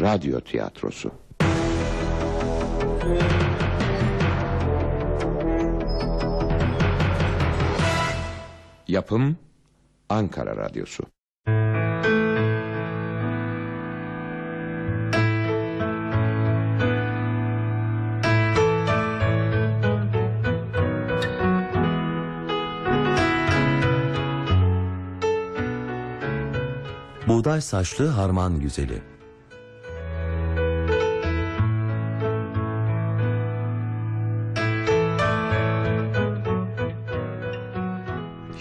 radyo tiyatrosu. Yapım Ankara Radyosu. Buğday saçlı harman güzeli.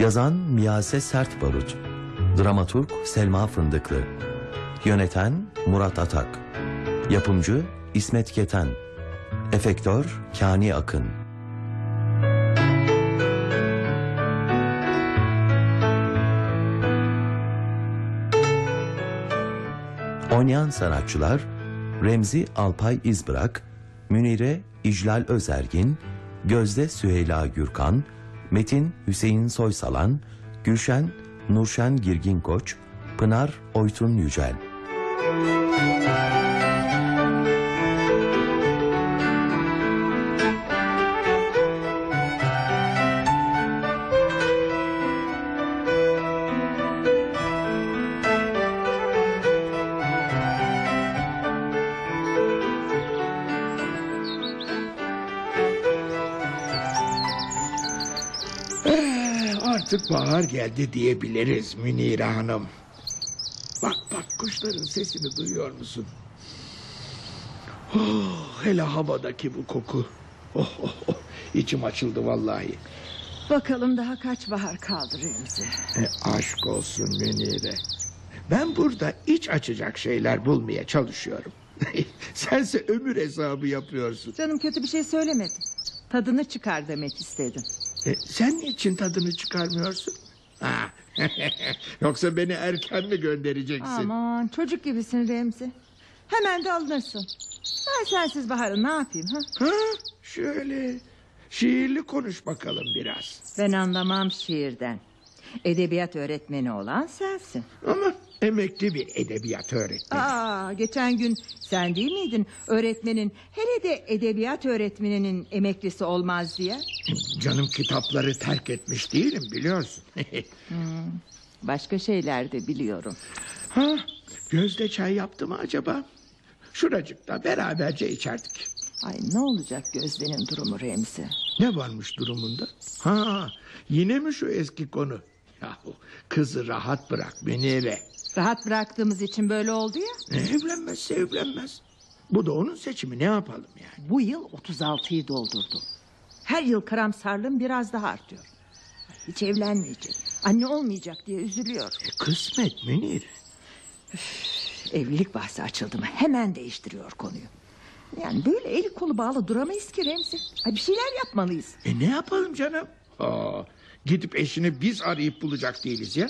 Yazan Miyase Sert Barut. Dramaturg Selma Fındıklı. Yöneten Murat Atak. Yapımcı İsmet Keten. Efektör Kani Akın. Oynayan sanatçılar Remzi Alpay İzbırak, Münire İclal Özergin, Gözde Süheyla Gürkan, Metin Hüseyin Soysalan, Gülşen Nurşen Girgin Koç, Pınar Oytun Yücel. Eh, Artık bahar geldi diyebiliriz Münire Hanım. Bak bak kuşların sesini duyuyor musun? Oh, hele havadaki bu koku. Oh, oh, oh. İçim açıldı vallahi. Bakalım daha kaç bahar kaldı Remzi. E, aşk olsun Münire. Ben burada iç açacak şeyler bulmaya çalışıyorum. Sense ömür hesabı yapıyorsun. Canım kötü bir şey söylemedim. Tadını çıkar demek istedim. E, sen niçin tadını çıkarmıyorsun? Ha. Yoksa beni erken mi göndereceksin? Aman çocuk gibisin Remzi. Hemen de alınırsın. Ben sensiz Bahar'ı ne yapayım ha? Ha, şöyle şiirli konuş bakalım biraz. Ben anlamam şiirden. Edebiyat öğretmeni olan sensin. Ama emekli bir edebiyat öğretmeni. Aa, geçen gün sen değil miydin öğretmenin hele de edebiyat öğretmeninin emeklisi olmaz diye? Canım kitapları terk etmiş değilim biliyorsun. Başka şeyler de biliyorum. ha, gözde çay yaptı mı acaba? Şuracıkta beraberce içerdik. Ay ne olacak Gözde'nin durumu Remzi? Ne varmış durumunda? Ha, yine mi şu eski konu? Yahu kızı rahat bırak Münire. Rahat bıraktığımız için böyle oldu ya. E, evlenmezse evlenmez. Bu da onun seçimi ne yapalım yani? Bu yıl 36'yı doldurdu. Her yıl karamsarlığım biraz daha artıyor. Hiç evlenmeyecek. Anne olmayacak diye üzülüyor. E, kısmet Münir. Evlilik bahsi açıldı mı hemen değiştiriyor konuyu. Yani böyle eli kolu bağlı duramayız ki Remzi. Ay bir şeyler yapmalıyız. E ne yapalım canım? Aa, gidip eşini biz arayıp bulacak değiliz ya.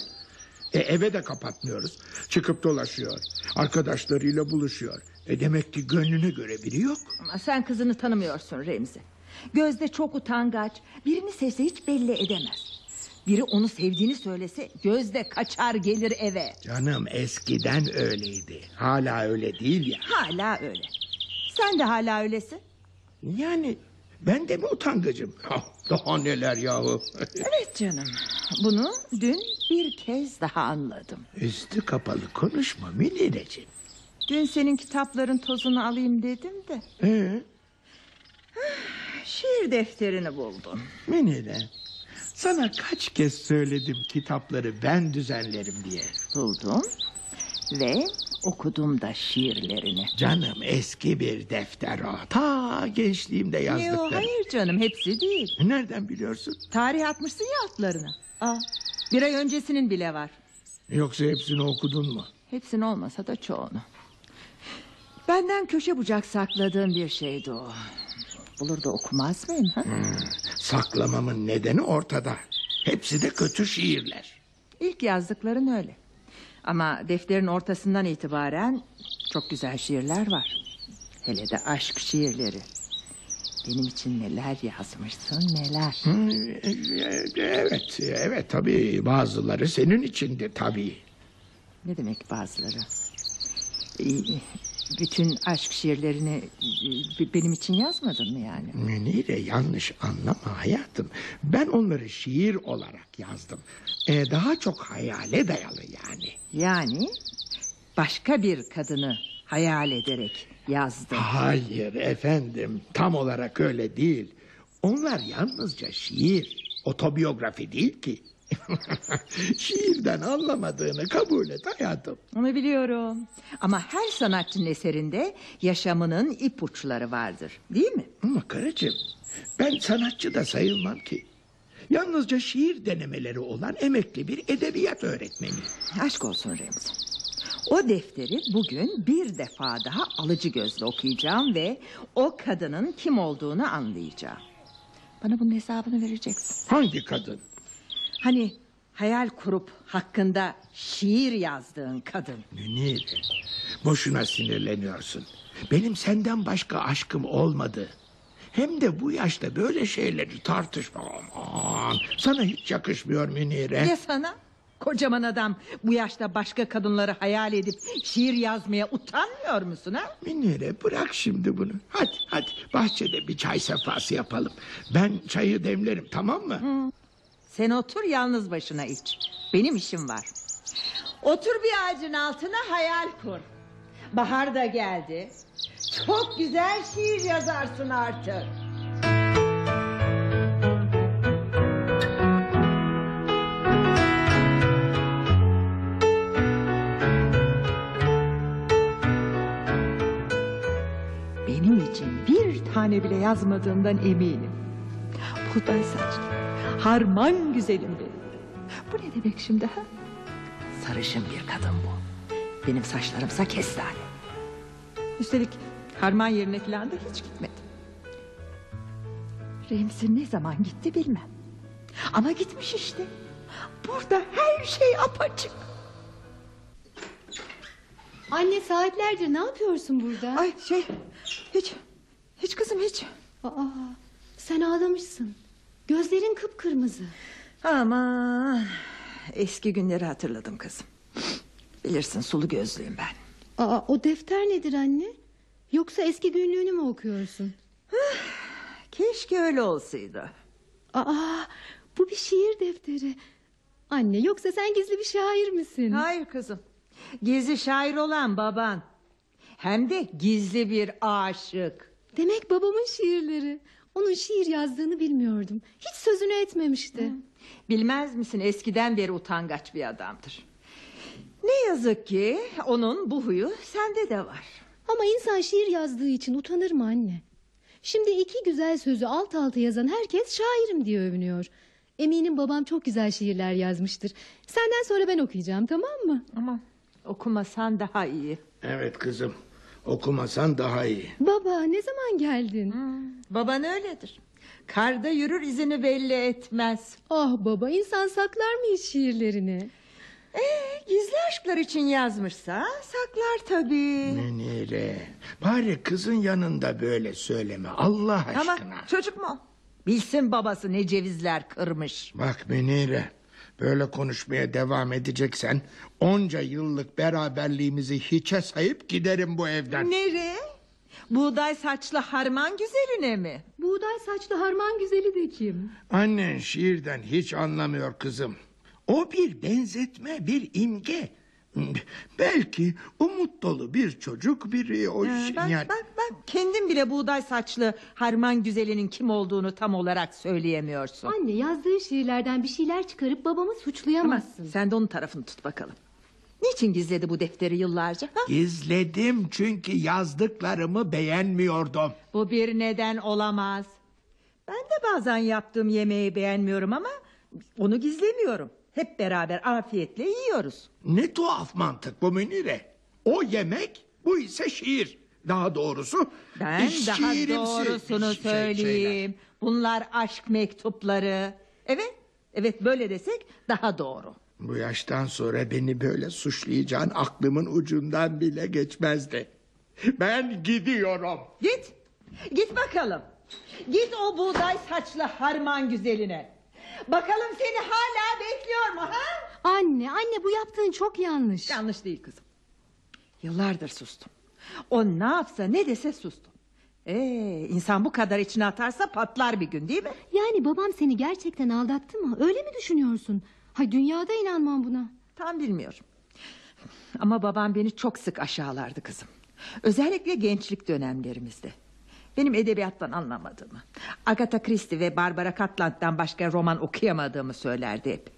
E, eve de kapatmıyoruz. Çıkıp dolaşıyor. Arkadaşlarıyla buluşuyor. E demek ki gönlüne göre biri yok. Ama sen kızını tanımıyorsun Remzi. Gözde çok utangaç. Birini sevse hiç belli edemez. Biri onu sevdiğini söylese gözde kaçar gelir eve. Canım eskiden öyleydi. Hala öyle değil ya. Hala öyle. Sen de hala öylesin. Yani ben de mi utangacım? Ah, Daha neler yahu. Evet canım. Bunu dün bir kez daha anladım. Üstü kapalı konuşma Münireciğim. Dün senin kitapların tozunu alayım dedim de. Ee, Şiir defterini buldum. Münire sana kaç kez söyledim kitapları ben düzenlerim diye. Buldum ve okudum da şiirlerini. Canım eski bir defter o. Ta gençliğimde Yo, yazdıklarım. hayır canım hepsi değil. Nereden biliyorsun? Tarih atmışsın ya altlarına. Aa, bir ay öncesinin bile var. Yoksa hepsini okudun mu? Hepsini olmasa da çoğunu. Benden köşe bucak sakladığım bir şeydi o. Bulur da okumaz mıyım? Ha? Saklamamın nedeni ortada. Hepsi de kötü şiirler. İlk yazdıkların öyle. Ama defterin ortasından itibaren çok güzel şiirler var. Hele de aşk şiirleri. Benim için neler yazmışsın neler. Hı, e, Evet, evet tabii bazıları senin içindi tabii. Ne demek bazıları? Bütün aşk şiirlerini e, benim için yazmadın mı yani? Münire yanlış anlama hayatım. Ben onları şiir olarak yazdım. Ee, daha çok hayale dayalı yani. Yani başka bir kadını hayal ederek yazdın. Hayır efendim tam olarak öyle değil. Onlar yalnızca şiir, otobiyografi değil ki. Şiirden anlamadığını kabul et hayatım. Onu biliyorum. Ama her sanatçının eserinde yaşamının ipuçları vardır. Değil mi? Ama karıcığım ben sanatçı da sayılmam ki. Yalnızca şiir denemeleri olan emekli bir edebiyat öğretmeni. Aşk olsun Remzi. O defteri bugün bir defa daha alıcı gözle okuyacağım ve o kadının kim olduğunu anlayacağım. Bana bunun hesabını vereceksin. Hangi kadın? Hani hayal kurup hakkında şiir yazdığın kadın. Münir, boşuna sinirleniyorsun. Benim senden başka aşkım olmadı. Hem de bu yaşta böyle şeyleri tartışma. Aman, sana hiç yakışmıyor Münir'e. Ya sana? Kocaman adam bu yaşta başka kadınları hayal edip şiir yazmaya utanmıyor musun ha? Münir'e bırak şimdi bunu. Hadi hadi bahçede bir çay sefası yapalım. Ben çayı demlerim tamam mı? Sen otur yalnız başına iç. Benim işim var. Otur bir ağacın altına hayal kur. Bahar da geldi. Çok güzel şiir yazarsın artık. Benim için bir tane bile yazmadığından eminim. Buğday saçlı, harman güzelim benim. Bu ne demek şimdi ha? Sarışın bir kadın bu. Benim saçlarımsa kestane. Üstelik harman yerine falan da hiç gitmedim. Remzi ne zaman gitti bilmem. Ama gitmiş işte. Burada her şey apaçık. Anne saatlerdir ne yapıyorsun burada? Ay şey hiç hiç kızım hiç. Aa, sen ağlamışsın. Gözlerin kıpkırmızı. Aman eski günleri hatırladım kızım. Bilirsin sulu gözlüyüm ben. Aa, o defter nedir anne? Yoksa eski günlüğünü mü okuyorsun? Keşke öyle olsaydı. Aa, bu bir şiir defteri. Anne yoksa sen gizli bir şair misin? Hayır kızım. Gizli şair olan baban. Hem de gizli bir aşık. Demek babamın şiirleri. Onun şiir yazdığını bilmiyordum. Hiç sözünü etmemişti. Bilmez misin eskiden beri utangaç bir adamdır. Ne yazık ki onun bu huyu sende de var. Ama insan şiir yazdığı için utanır mı anne? Şimdi iki güzel sözü alt alta yazan herkes şairim diye övünüyor. Eminim babam çok güzel şiirler yazmıştır. Senden sonra ben okuyacağım tamam mı? Ama okumasan daha iyi. Evet kızım. Okumasan daha iyi. Baba ne zaman geldin? Baban öyledir. Karda yürür izini belli etmez. Ah baba insan saklar mı hiç şiirlerini? Ee, gizli aşklar için yazmışsa saklar tabii. Münire, bari kızın yanında böyle söyleme Allah aşkına. Ama çocuk mu? Bilsin babası ne cevizler kırmış. Bak Münire, böyle konuşmaya devam edeceksen... ...onca yıllık beraberliğimizi hiçe sayıp giderim bu evden. Nereye? Buğday saçlı harman güzeline mi? Buğday saçlı harman güzeli de kim? Annen şiirden hiç anlamıyor kızım. O bir benzetme, bir imge. Belki umut dolu bir çocuk, bir o Ha, şey- bak, yani... bak bak kendin bile buğday saçlı harman güzelinin kim olduğunu tam olarak söyleyemiyorsun. Anne yazdığı şiirlerden bir şeyler çıkarıp babamı Ama suçlayamazsın. sen de onun tarafını tut bakalım. Niçin gizledi bu defteri yıllarca? Ha? Gizledim çünkü yazdıklarımı beğenmiyordum. Bu bir neden olamaz. Ben de bazen yaptığım yemeği beğenmiyorum ama onu gizlemiyorum. Hep beraber afiyetle yiyoruz. Ne tuhaf mantık bu Münire. O yemek, bu ise şiir. Daha doğrusu... Ben daha şiirimsi doğrusunu şey- söyleyeyim. Bunlar aşk mektupları. Evet, evet böyle desek daha doğru. Bu yaştan sonra beni böyle suçlayacağın aklımın ucundan bile geçmezdi. Ben gidiyorum. Git, git bakalım. Git o buğday saçlı harman güzeline. Bakalım seni hala bekliyor mu ha? Anne anne bu yaptığın çok yanlış. Yanlış değil kızım. Yıllardır sustum. O ne yapsa ne dese sustum. Ee, insan bu kadar içine atarsa patlar bir gün değil mi? Yani babam seni gerçekten aldattı mı? Öyle mi düşünüyorsun? Hay dünyada inanmam buna. Tam bilmiyorum. Ama babam beni çok sık aşağılardı kızım. Özellikle gençlik dönemlerimizde. Benim edebiyattan anlamadığımı, Agatha Christie ve Barbara Cartland'dan başka roman okuyamadığımı söylerdi hep.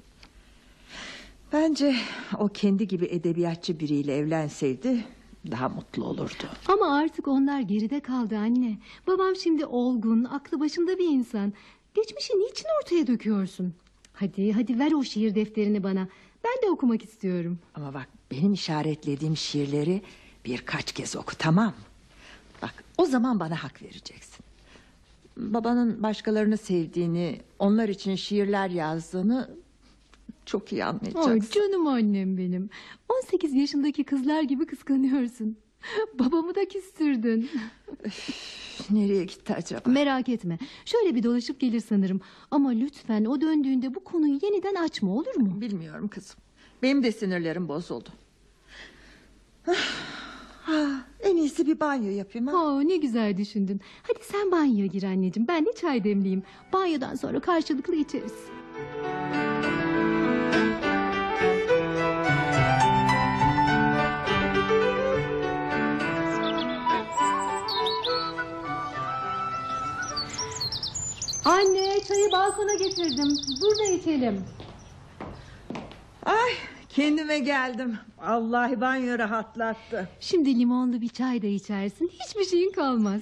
Bence o kendi gibi edebiyatçı biriyle evlenseydi daha mutlu olurdu. Ama artık onlar geride kaldı anne. Babam şimdi olgun, aklı başında bir insan. Geçmişi niçin ortaya döküyorsun? Hadi hadi ver o şiir defterini bana. Ben de okumak istiyorum. Ama bak benim işaretlediğim şiirleri birkaç kez oku tamam mı? O zaman bana hak vereceksin. Babanın başkalarını sevdiğini, onlar için şiirler yazdığını çok iyi anlayacaksın. Ay canım annem benim. 18 yaşındaki kızlar gibi kıskanıyorsun. Babamı da küstürdün. Nereye gitti acaba? Merak etme. Şöyle bir dolaşıp gelir sanırım. Ama lütfen o döndüğünde bu konuyu yeniden açma olur mu? Bilmiyorum kızım. Benim de sinirlerim bozuldu. Ah, en iyisi bir banyo yapayım ha. Aa, ne güzel düşündün. Hadi sen banyoya gir anneciğim. Ben de çay demleyeyim. Banyodan sonra karşılıklı içeriz. Anne çayı balkona getirdim. Burada içelim. Ay kendime geldim. Vallahi banyo rahatlattı. Şimdi limonlu bir çay da içersin. Hiçbir şeyin kalmaz.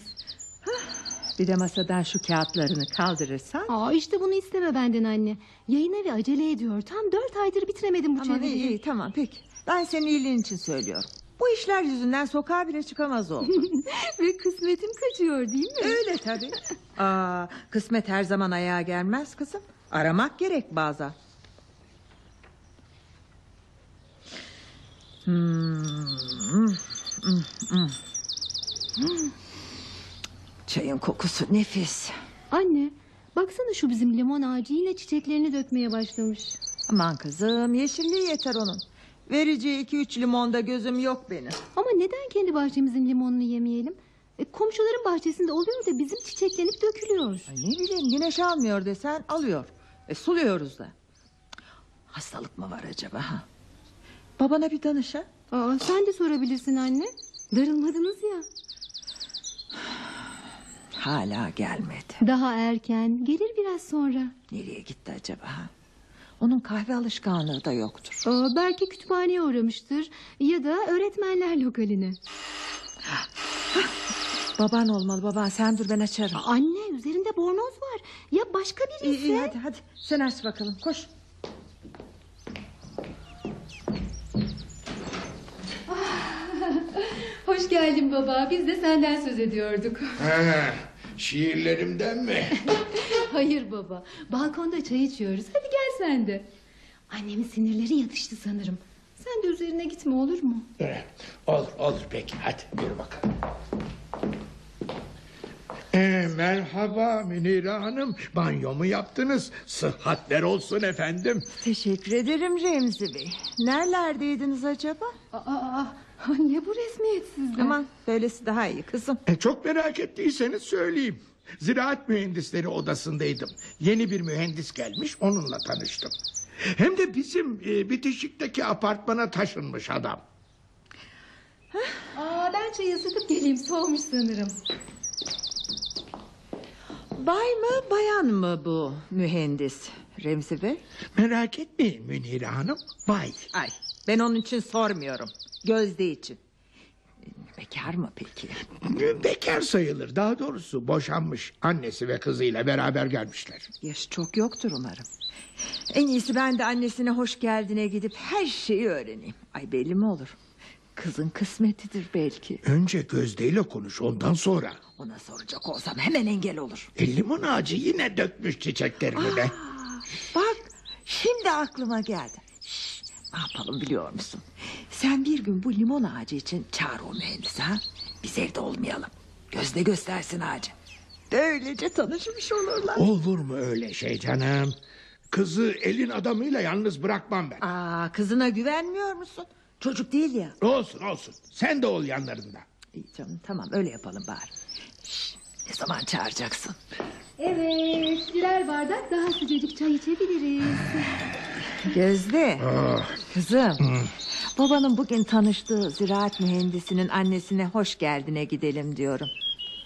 Bir de masadan şu kağıtlarını kaldırırsan. Aa işte bunu isteme benden anne. Yayın evi acele ediyor. Tam dört aydır bitiremedim bu Aman iyi, çeviriyi. iyi tamam peki. Ben senin iyiliğin için söylüyorum. Bu işler yüzünden sokağa bile çıkamaz oldum. Ve kısmetim kaçıyor değil mi? Öyle tabii. Aa, kısmet her zaman ayağa gelmez kızım. Aramak gerek bazen. Hmm, hmm, hmm, hmm. Hmm. Çayın kokusu nefis. Anne baksana şu bizim limon ağacı yine çiçeklerini dökmeye başlamış. Aman kızım yeşilliği yeter onun. Vereceği iki üç limonda gözüm yok benim. Ama neden kendi bahçemizin limonunu yemeyelim? E, komşuların bahçesinde oluyor da bizim çiçeklenip dökülüyor. Ay ne bileyim güneş almıyor desen alıyor. E suluyoruz da. Hastalık mı var acaba ha? Babana bir danış ha. Aa, sen de sorabilirsin anne. Darılmadınız ya. Hala gelmedi. Daha erken gelir biraz sonra. Nereye gitti acaba ha? Onun kahve alışkanlığı da yoktur. Aa, belki kütüphaneye uğramıştır ya da öğretmenler lokaline. Baban olmalı baban sen dur ben açarım. Anne üzerinde bornoz var. Ya başka İyi, birisi? iyi hadi hadi sen aç bakalım koş. Hoş geldin baba. Biz de senden söz ediyorduk. Ha, şiirlerimden mi? Hayır baba. Balkonda çay içiyoruz. Hadi gel sen de. Annemin sinirleri yatıştı sanırım. Sen de üzerine gitme olur mu? Eh, olur olur peki hadi yürü bakalım. Ee, merhaba Münire Hanım. Banyomu yaptınız. Sıhhatler olsun efendim. Teşekkür ederim Remzi Bey. Nerelerdeydiniz acaba? Aa, aa, ne bu resmiyetsizlik? Aman böylesi daha iyi kızım. E, çok merak ettiyseniz söyleyeyim. Ziraat Mühendisleri Odası'ndaydım. Yeni bir mühendis gelmiş onunla tanıştım. Hem de bizim e, bitişikteki apartmana taşınmış adam. Aa, ben çayı ısıtıp geleyim. Soğumuş sanırım. Bay mı bayan mı bu mühendis Remzi Bey? Merak etmeyin Münire Hanım. Bay. Ay ben onun için sormuyorum. Gözde için. Bekar mı peki? Bekar sayılır. Daha doğrusu boşanmış. Annesi ve kızıyla beraber gelmişler. Yaşı çok yoktur umarım. En iyisi ben de annesine hoş geldine gidip her şeyi öğreneyim. Ay belli mi olur? Kızın kısmetidir belki. Önce Gözde ile konuş ondan sonra. Ona soracak olsam hemen engel olur. E, limon ağacı yine dökmüş çiçeklerini de. Bak şimdi aklıma geldi. Şş, ne yapalım biliyor musun? Sen bir gün bu limon ağacı için çağır o mühendisi ha. Biz evde olmayalım. Gözde göstersin ağacı. Böylece tanışmış olurlar. Olur mu öyle şey canım? Kızı elin adamıyla yalnız bırakmam ben. Aa, kızına güvenmiyor musun? Çocuk değil ya. Olsun olsun. Sen de ol yanlarında. İyi canım tamam öyle yapalım bari. Şş, ne zaman çağıracaksın? Evet birer bardak daha sıcacık çay içebiliriz. Gözde. Kızım. Babanın bugün tanıştığı ziraat mühendisinin annesine hoş geldine gidelim diyorum.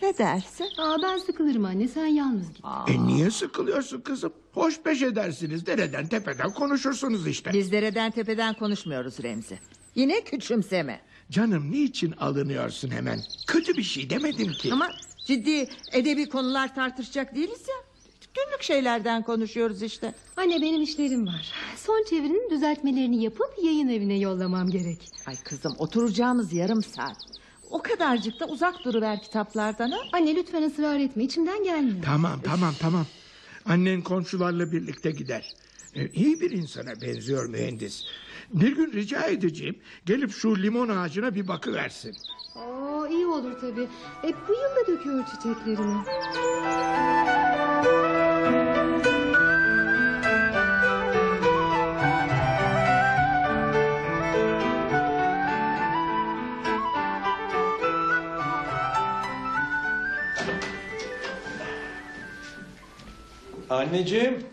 Ne dersin? Aa, ben sıkılırım anne sen yalnız git. E niye sıkılıyorsun kızım? Hoş beş edersiniz. Dereden tepeden konuşursunuz işte. Biz dereden tepeden konuşmuyoruz Remzi. Yine küçümseme. Canım niçin alınıyorsun hemen? Kötü bir şey demedim ki. Ama ciddi edebi konular tartışacak değiliz ya. Günlük şeylerden konuşuyoruz işte. Anne benim işlerim var. Son çevirinin düzeltmelerini yapıp yayın evine yollamam gerek. Ay kızım oturacağımız yarım saat. O kadarcık da uzak duruver kitaplardan ha. Anne lütfen ısrar etme içimden gelmiyor. Tamam tamam tamam. Annen komşularla birlikte gider. E, iyi bir insana benziyor mühendis. Bir gün rica edeceğim gelip şu limon ağacına bir bakıversin. Aa, iyi olur tabii. E, bu yıl da döküyor çiçeklerini. Anneciğim.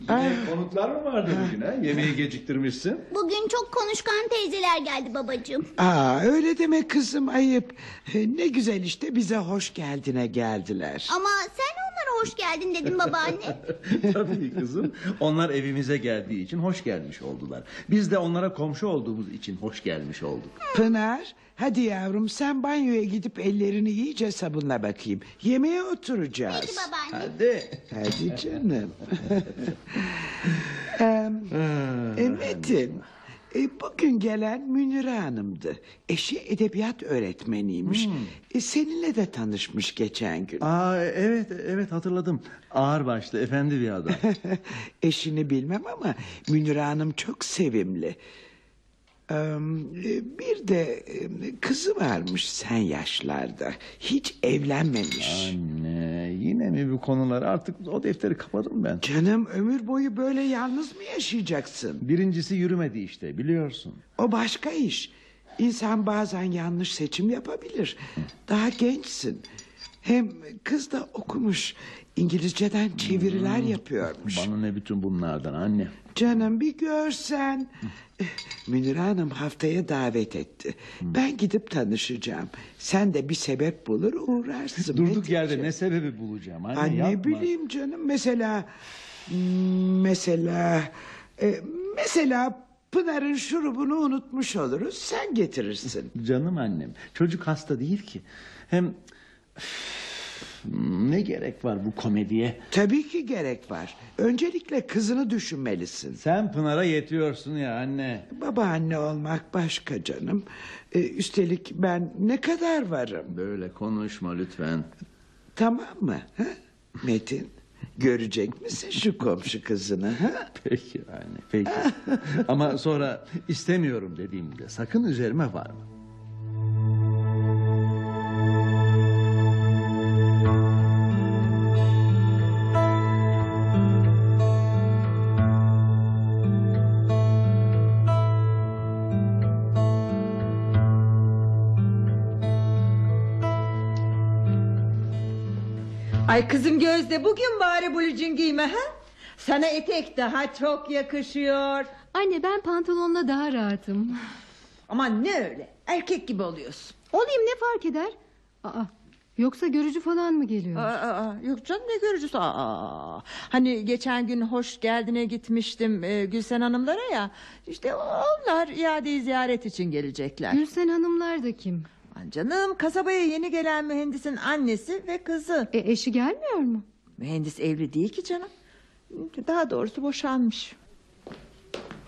Yine konuklar mı vardı bugün ha? Yemeği geciktirmişsin. Bugün çok konuşkan teyzeler geldi babacığım. Aa öyle deme kızım ayıp. Ne güzel işte bize hoş geldine geldiler. Ama sen onlara hoş geldin dedin babaanne. Tabii kızım. Onlar evimize geldiği için hoş gelmiş oldular. Biz de onlara komşu olduğumuz için hoş gelmiş olduk. Pınar hadi yavrum sen banyoya gidip ellerini iyice sabunla bakayım. Yemeğe oturacağız. Peki babaanne. Hadi. Hadi canım. Em, e, Metin e, bugün gelen Münire Hanım'dı. Eşi edebiyat öğretmeniymiş. E, seninle de tanışmış geçen gün. Aa evet evet hatırladım. Ağır başlı efendi bir adam. Eşini bilmem ama Münire Hanım çok sevimli. Ee, Bir de e, kızı varmış sen yaşlarda. Hiç evlenmemiş. Anne yine mi bu konular? Artık o defteri kapadım ben. Canım ömür boyu böyle yalnız mı yaşayacaksın? Birincisi yürümedi işte biliyorsun. O başka iş. İnsan bazen yanlış seçim yapabilir. Daha gençsin. Hem kız da okumuş. İngilizceden çeviriler yapıyormuş. Bana ne bütün bunlardan anne. Canım bir görsen. Münir Hanım haftaya davet etti. Ben gidip tanışacağım. Sen de bir sebep bulur uğrarsın. Durduk Metin'ciğim. yerde ne sebebi bulacağım anne, Ay, ne yapma. bileyim canım mesela hmm, mesela e, mesela Pınar'ın şurubunu unutmuş oluruz sen getirirsin. Canım annem. Çocuk hasta değil ki. Hem ne gerek var bu komediye? Tabii ki gerek var. Öncelikle kızını düşünmelisin. Sen Pınar'a yetiyorsun ya anne. Babaanne olmak başka canım. E, üstelik ben ne kadar varım. Böyle konuşma lütfen. Tamam mı? Ha? Metin görecek misin şu komşu kızını? Ha? Peki anne peki. Ama sonra istemiyorum dediğimde sakın üzerime varma. Ay kızım Gözde bugün bari blucun giyme ha? Sana etek daha çok yakışıyor. Anne ben pantolonla daha rahatım. Aman ne öyle erkek gibi oluyorsun. Olayım ne fark eder? Aa, yoksa görücü falan mı geliyor? Aa, aa, yok canım ne görücüsü aa. Hani geçen gün hoş geldine gitmiştim e, Gülsen Hanımlara ya. İşte onlar iadeyi ziyaret için gelecekler. Gülsen hanımlar da kim? Aman canım kasabaya yeni gelen mühendisin annesi ve kızı. E, eşi gelmiyor mu? Mühendis evli değil ki canım. Daha doğrusu boşanmış.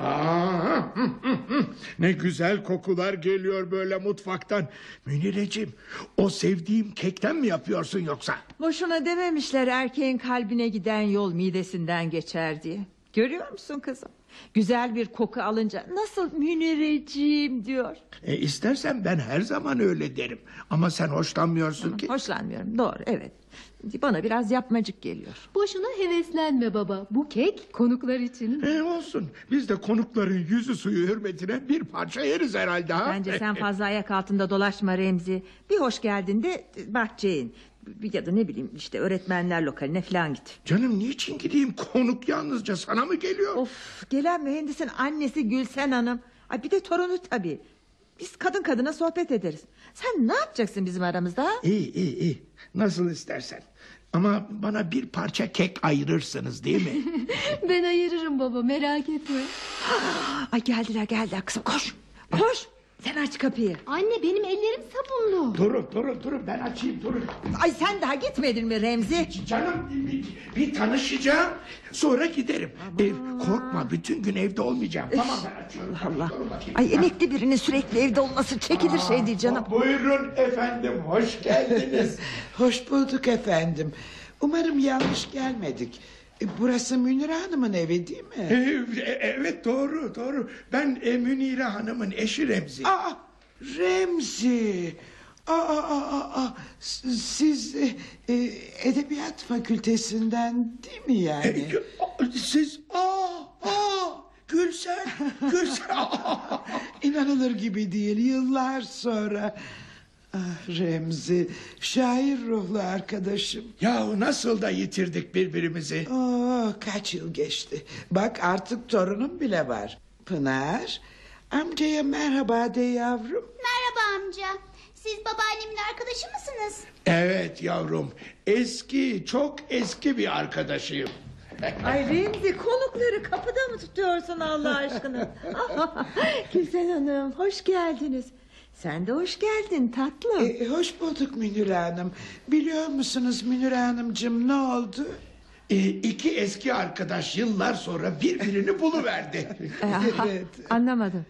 Aa, hı, hı, hı. ne güzel kokular geliyor böyle mutfaktan. Münireciğim o sevdiğim kekten mi yapıyorsun yoksa? Boşuna dememişler erkeğin kalbine giden yol midesinden geçer diye. Görüyor musun kızım? Güzel bir koku alınca nasıl Münireciğim diyor. E, istersen ben her zaman öyle derim. Ama sen hoşlanmıyorsun ki. Hoşlanmıyorum doğru evet. Bana biraz yapmacık geliyor. Boşuna heveslenme baba. Bu kek konuklar için. E olsun. Biz de konukların yüzü suyu hürmetine bir parça yeriz herhalde ha. Bence sen fazla ayak altında dolaşma Remzi. Bir hoş geldin de bahçeye in. Ya da ne bileyim işte öğretmenler lokaline falan git. Canım niçin gideyim konuk yalnızca sana mı geliyor? Of gelen mühendisin annesi Gülsen Hanım. Ay bir de torunu tabii. Biz kadın kadına sohbet ederiz. Sen ne yapacaksın bizim aramızda? İyi iyi iyi. Nasıl istersen. Ama bana bir parça kek ayırırsınız değil mi? Ben ayırırım baba merak etme. Ay geldiler geldiler kızım koş. Koş. Sen aç kapıyı. Anne benim ellerim sabunlu. durun durun durun ben açayım durun. Ay sen daha gitmedin mi Remzi? Canım bir, bir tanışacağım sonra giderim. E, korkma bütün gün evde olmayacağım. Tamam ben açıyorum. Allah. Bakayım. Ay emekli birinin sürekli evde olması çekilir şey değil canım. Buyurun efendim hoş geldiniz. Hoş bulduk efendim. Umarım yanlış gelmedik. E, Burası Münir Hanım'ın evi değil mi? E, e, evet doğru doğru. Ben e, Münire Hanım'ın eşi Remzi. Aa, Remzi. Aa, aa, aa, Siz e, edebiyat fakültesinden değil mi E, yani? siz aa aa Gülsen Gülsen. İnanılır gibi değil yıllar sonra. Ah Remzi, şair ruhlu arkadaşım. Yahu nasıl da yitirdik birbirimizi. Oo, kaç yıl geçti. Bak artık torunum bile var. Pınar, amcaya merhaba de yavrum. Merhaba amca. Siz babaannemin arkadaşı mısınız? Evet yavrum eski çok eski bir arkadaşıyım. Ay Remzi konukları kapıda mı tutuyorsun Allah aşkına? Gülsen Hanım hoş geldiniz. Sen de hoş geldin tatlım. E, hoş bulduk Münir Hanım. Biliyor musunuz Münir Hanımcığım ne oldu? E, iki eski arkadaş yıllar sonra birbirini buluverdi. Aha, evet. Anlamadım.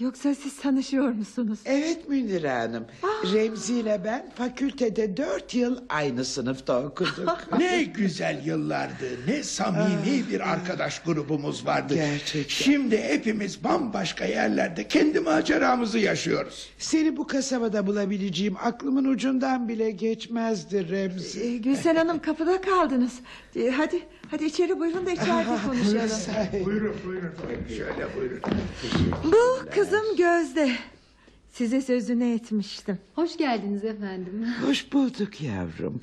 Yoksa siz tanışıyor musunuz? Evet Münir Hanım. Remzi ile ben fakültede dört yıl aynı sınıfta okuduk. ne güzel yıllardı. Ne samimi bir arkadaş grubumuz vardı. Gerçekten. Şimdi hepimiz bambaşka yerlerde kendi maceramızı yaşıyoruz. Seni bu kasabada bulabileceğim aklımın ucundan bile geçmezdi Remzi. Ee, Gülsen Hanım kapıda kaldınız. Ee, hadi hadi içeri buyurun da içeride konuşalım. Buyurun buyurun. Şöyle buyurun. Bu kızım Gözde. Size sözünü etmiştim. Hoş geldiniz efendim. Hoş bulduk yavrum.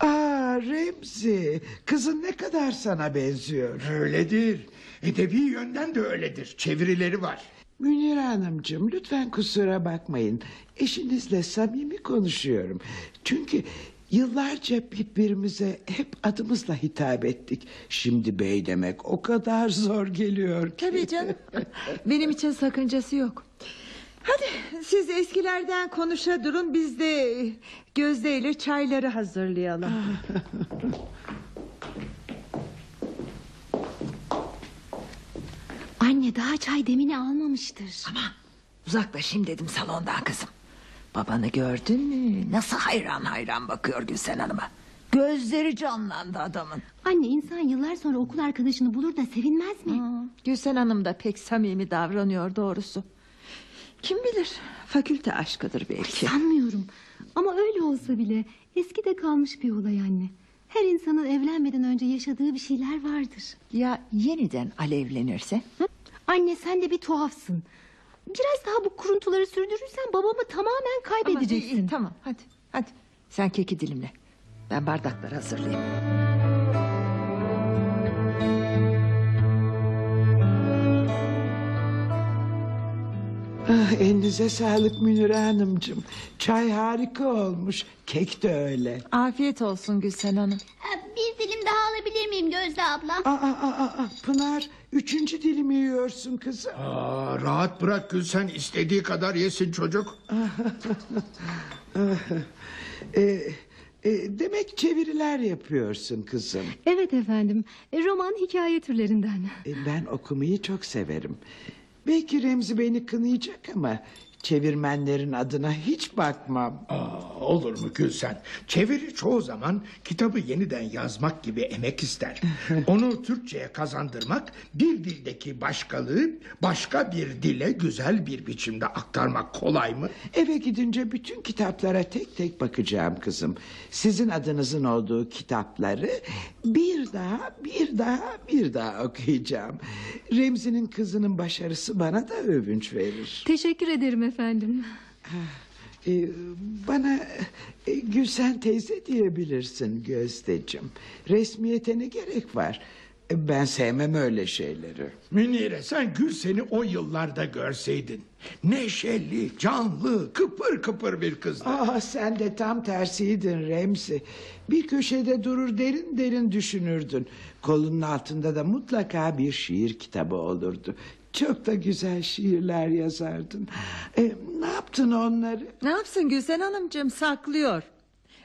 Aa Remzi, kızın ne kadar sana benziyor. Öyledir. Edebi yönden de öyledir. Çevirileri var. Münir Hanımcığım lütfen kusura bakmayın. Eşinizle samimi konuşuyorum. Çünkü yıllarca birbirimize hep adımızla hitap ettik. Şimdi bey demek o kadar zor geliyor ki. Tabii canım. Benim için sakıncası yok. Hadi siz eskilerden konuşa durun biz de Gözde ile çayları hazırlayalım. Anne daha çay demini almamıştır. Aman uzaklaşayım dedim salondan kızım. Babanı gördün mü? Nasıl hayran hayran bakıyor Gülsen Hanım'a. Gözleri canlandı adamın. Anne insan yıllar sonra okul arkadaşını bulur da sevinmez mi? Gülsen Hanım da pek samimi davranıyor doğrusu. Kim bilir fakülte aşkıdır belki. Sanmıyorum. Ama öyle olsa bile eskide kalmış bir olay anne. Her insanın evlenmeden önce yaşadığı bir şeyler vardır. Ya yeniden alevlenirse? Hı? Anne sen de bir tuhafsın. Biraz daha bu kuruntuları sürdürürsen babamı tamamen Ama kaybedeceksin. iyi, iyi, tamam hadi hadi. Sen keki dilimle. Ben bardakları hazırlayayım. Ah, elinize sağlık Münir Hanımcığım. Çay harika olmuş. Kek de öyle. Afiyet olsun Gülsen Hanım. Bir dilim daha alabilir miyim Gözde abla? Aa, aa, aa, aa, Pınar üçüncü dilimi yiyorsun kızım. Aa, rahat bırak Gülsen istediği kadar yesin çocuk. Ee, e, demek çeviriler yapıyorsun kızım. Evet efendim. E, roman hikaye türlerinden. E, ben okumayı çok severim. Belki Remzi beni kınayacak ama Çevirmenlerin adına hiç bakmam. Aa, olur mu Gülsen? Çeviri çoğu zaman kitabı yeniden yazmak gibi emek ister. Onu Türkçe'ye kazandırmak, bir dildeki başkalığı başka bir dile güzel bir biçimde aktarmak kolay mı? Eve gidince bütün kitaplara tek tek bakacağım kızım. Sizin adınızın olduğu kitapları bir daha, bir daha, bir daha okuyacağım. Remzi'nin kızının başarısı bana da övünç verir. Teşekkür ederim efendim. Ee, bana e, Gülsen teyze diyebilirsin Gözdeciğim. Resmiyete ne gerek var? E, Ben sevmem öyle şeyleri. Münire sen Gülsen'i o yıllarda görseydin. Neşeli, canlı, kıpır kıpır bir kızdı. Aa, sen de tam tersiydin Remzi. Bir köşede durur derin derin düşünürdün. Kolunun altında da mutlaka bir şiir kitabı olurdu. Çok da güzel şiirler yazardın. E, ne yaptın onları? Ne yapsın Gülsen Hanımcığım saklıyor.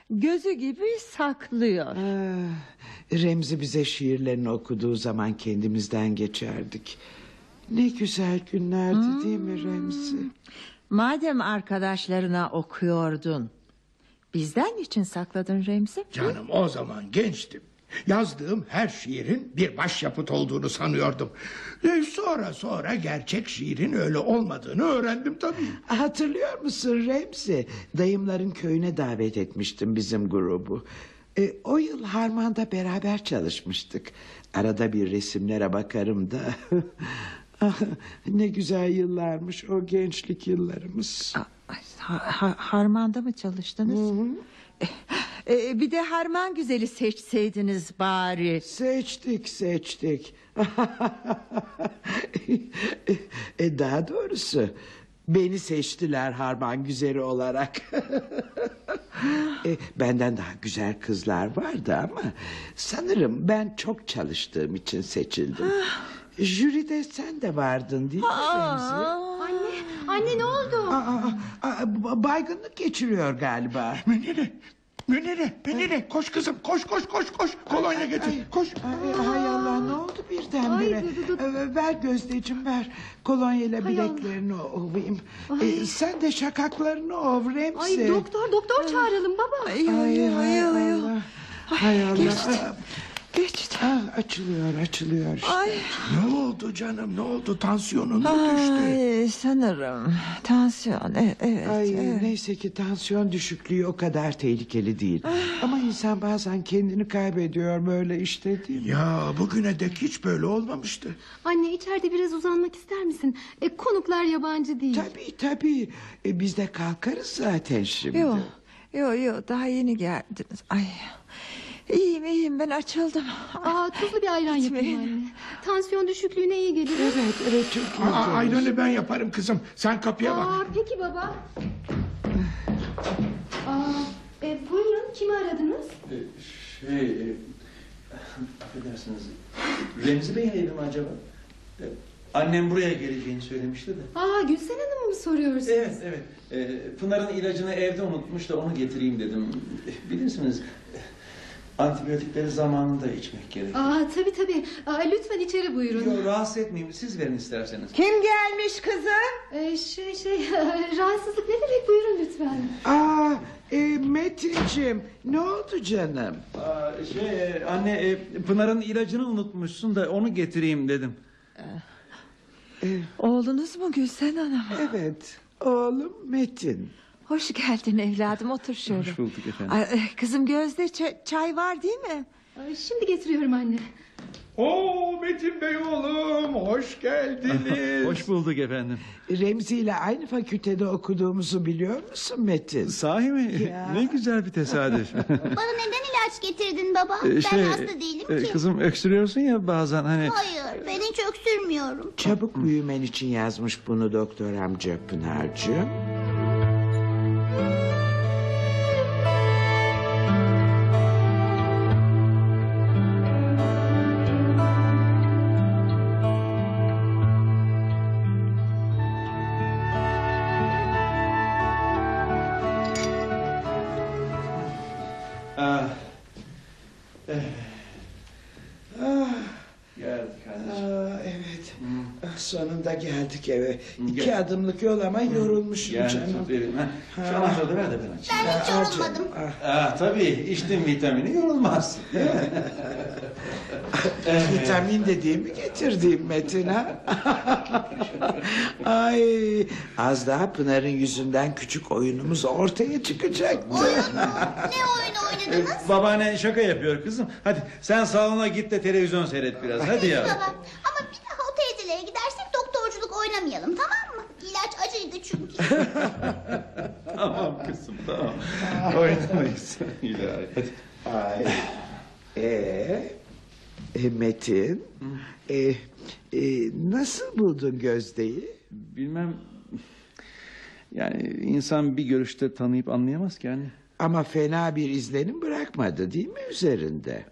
Gözü gibi saklıyor. Ah, Remzi bize şiirlerini okuduğu zaman kendimizden geçerdik. Ne güzel günlerdi değil mi Remzi? Madem arkadaşlarına okuyordun. Bizden için sakladın Remzi? Canım o zaman gençtim. Yazdığım her şiirin bir başyapıt olduğunu sanıyordum. E, sonra sonra gerçek şiirin öyle olmadığını öğrendim tabii. Hatırlıyor musun Remzi? Dayımların köyüne davet etmiştim bizim grubu. E, o yıl Harman'da beraber çalışmıştık. Arada bir resimlere bakarım da. Ah, ne güzel yıllarmış o gençlik yıllarımız. Ha- ha- harmanda mı çalıştınız? E, e, bir de harman güzeli seçseydiniz bari. Seçtik seçtik. e, daha doğrusu beni seçtiler Harman güzeli olarak. e, benden daha güzel kızlar vardı ama sanırım ben çok çalıştığım için seçildim. Jüride sen de vardın değil mi Remzi? Anne, anne ne oldu? Aa, aa, aa, baygınlık geçiriyor galiba. Münire, Münire, Münire koş kızım koş koş koş koş. Kolonya getir koş. Ay, hay Allah ne oldu birdenbire? Ay, dur, dur, dur. Ee, ver gözdeciğim ver. Kolonyayla bileklerini ovayım. Ee, sen de şakaklarını ov Remzi. Ay doktor, doktor çağıralım baba. Ay, hay Allah. Hay Allah. Geçti. ah, açılıyor açılıyor işte. Ay, Ne oldu canım ne oldu tansiyonun mu düştü? ay sanırım tansiyon. e- evet. Ay evet. neyse ki tansiyon düşüklüğü o kadar tehlikeli değil. Ama insan bazen kendini kaybediyor böyle işte değil mi? Ya bugüne dek hiç böyle olmamıştı. Anne içeride biraz uzanmak ister misin? E, konuklar yabancı değil. Tabii tabii. E, biz de kalkarız zaten şimdi. Yok, yok, yok daha yeni geldiniz. Ay, iyiyim, iyiyim ben açıldım. Aa, tuzlu bir ayran yapayım anne. Tansiyon düşüklüğüne iyi gelir. Evet evet çok iyi. Aa, ayranı ben yaparım kızım. Sen kapıya bak. Aa, peki baba. Aa, e, buyurun kimi aradınız? Şey, e, affedersiniz. Remzi Bey'in evi mi acaba? E, Annem buraya geleceğini söylemişti de. Aa, Gülsen Hanım'ı mı soruyorsunuz? Evet, evet. E, Pınar'ın ilacını evde unutmuş da onu getireyim dedim. E, Bilirsiniz, e, antibiyotikleri zamanında içmek gerek. Aa, tabii tabii. Aa, lütfen içeri buyurun. Yok, rahatsız etmeyeyim, siz verin isterseniz. Kim gelmiş kızım? Ee, şey şey rahatsızlık ne demek buyurun lütfen. Aa, e, Metin'cim ne oldu canım? Aa, şey, e, anne, e, Pınar'ın ilacını unutmuşsun da onu getireyim dedim. Oğlunuz mu Gülsen Hanım? Evet oğlum Metin. Hoş geldin evladım otur şöyle. Hoş bulduk efendim. Ay, eh, kızım Gözde ç- çay var değil mi? Aa, şimdi getiriyorum anne. Oo Metin Bey oğlum hoş geldiniz. Hoş bulduk efendim. Remzi ile aynı fakültede okuduğumuzu biliyor musun Metin? Sahi mi? Ya. Ne güzel bir tesadüf. Bana neden ilaç getirdin baba? Ee, ben hasta değilim e, ki. Kızım öksürüyorsun ya bazen hani. Hayır ben hiç öksürmüyorum. Çabuk büyümen için yazmış bunu doktor amca Pınar'cığım. Ah. Eh. Sonunda geldik eve. İki Gel. adımlık yol ama yorulmuşum Gel canım. tut elimi. Ha, Şu anahtarı ver de ben açayım. Ben hiç Aa, yorulmadım. ah. Ah, tabii içtim vitamini yorulmaz. Evet. Vitamin dediğimi getirdiğim Metin ha. Ay, az daha Pınar'ın yüzünden küçük oyunumuz ortaya çıkacaktı. Oyun mu? Ne oyunu oynadınız? Ee, babaannen şaka yapıyor kızım. Hadi sen salona git de televizyon seyret biraz. Hadi ya. Baba ama bir oynamayalım tamam mı? İlaç acıydı çünkü. tamam kızım tamam. Oynamayız. İlahi. Hadi. Ay. Ee, e, Metin, e, e, nasıl buldun Gözde'yi? Bilmem. Yani insan bir görüşte tanıyıp anlayamaz ki yani. Ama fena bir izlenim bırakmadı değil mi üzerinde?